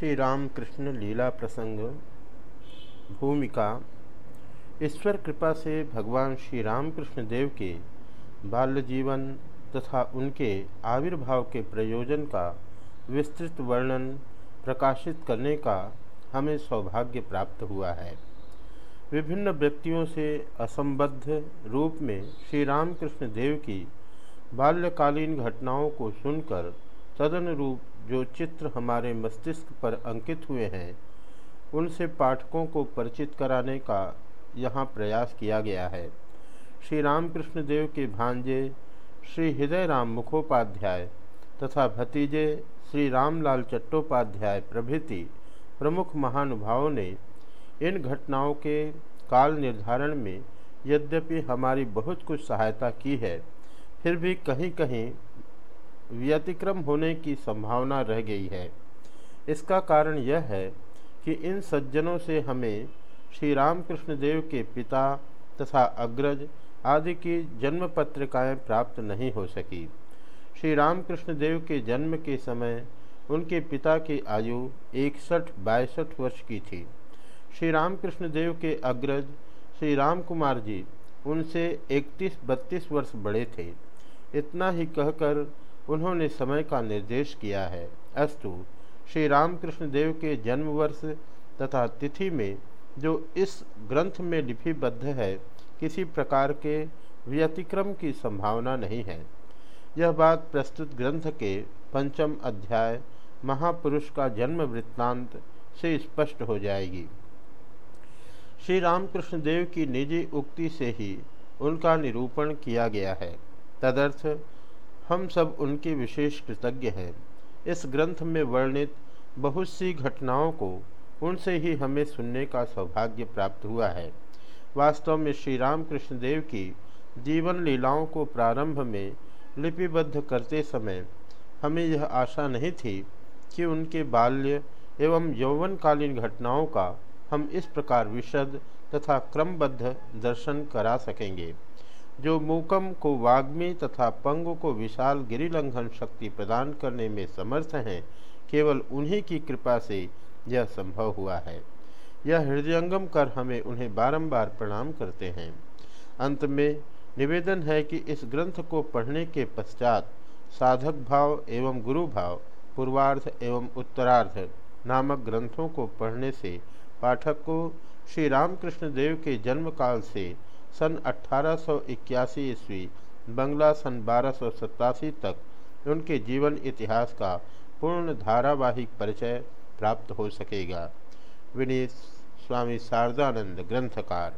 श्री रामकृष्ण लीला प्रसंग, भूमिका। ईश्वर कृपा से भगवान श्री रामकृष्ण देव के बाल्य जीवन तथा उनके आविर्भाव के प्रयोजन का विस्तृत वर्णन प्रकाशित करने का हमें सौभाग्य प्राप्त हुआ है। विभिन्न व्यक्तियों से असंबद्ध रूप में श्री रामकृष्ण देव की बाल्यकालीन घटनाओं को सुनकर तदन रूप जो चित्र हमारे मस्तिष्क पर अंकित हुए हैं, उनसे पाठकों को परिचित कराने का यहाँ प्रयास किया गया है। श्री रामकृष्ण देव के भांजे, श्री हृदय राम मुखोपाध्याय तथा भतीजे श्री रामलाल चट्टोपाध्याय प्रभृति प्रमुख महानुभावों ने इन घटनाओं के काल निर्धारण में यद्यपि हमारी बहुत कुछ सहायता की है, फिर भी कहीं कहीं व्यतिक्रम होने की संभावना रह गई है। इसका कारण यह है कि इन सज्जनों से हमें श्री रामकृष्ण देव के पिता तथा अग्रज आदि की जन्म पत्रिकाएँ प्राप्त नहीं हो सकी। श्री रामकृष्ण देव के जन्म के समय उनके पिता की आयु इकसठ बासठ वर्ष की थी। श्री रामकृष्ण देव के अग्रज श्री राम कुमार जी उनसे इकतीस बत्तीस वर्ष बड़े थे। इतना ही कहकर उन्होंने समय का निर्देश किया है। अस्तु, श्री रामकृष्ण देव के जन्म वर्ष तथा तिथि में, जो इस ग्रंथ में लिपिबद्ध है, किसी प्रकार के व्यतिक्रम की संभावना नहीं है। यह बात प्रस्तुत ग्रंथ के पंचम अध्याय, महापुरुष का जन्म वृत्तांत से स्पष्ट हो जाएगी। श्री रामकृष्ण देव की निजी उक्ति से ही उनका निरूपण किया गया है। तदर्थ हम सब उनके विशेष कृतज्ञ हैं। इस ग्रंथ में वर्णित बहुत सी घटनाओं को उनसे ही हमें सुनने का सौभाग्य प्राप्त हुआ है। वास्तव में श्री रामकृष्ण देव की जीवन लीलाओं को प्रारंभ में लिपिबद्ध करते समय हमें यह आशा नहीं थी कि उनके बाल्य एवं यौवनकालीन घटनाओं का हम इस प्रकार विशद तथा क्रमबद्ध दर्शन करा सकेंगे। जो मूकम को वाग्मी तथा पंग को विशाल गिरिलंघन शक्ति प्रदान करने में समर्थ हैं, केवल उन्हीं की कृपा से यह संभव हुआ है। यह हृदयंगम कर हमें उन्हें बारंबार प्रणाम करते हैं। अंत में निवेदन है कि इस ग्रंथ को पढ़ने के पश्चात साधक भाव एवं गुरु भाव, पूर्वार्ध एवं उत्तरार्ध नामक ग्रंथों को पढ़ने से पाठक को श्री रामकृष्ण देव के जन्म काल से सन अठारह सौ इक्यासी ईस्वी, बंगला सन बारह तक उनके जीवन इतिहास का पूर्ण धारावाहिक परिचय प्राप्त हो सकेगा। विनीत स्वामी शारदानंद ग्रंथकार।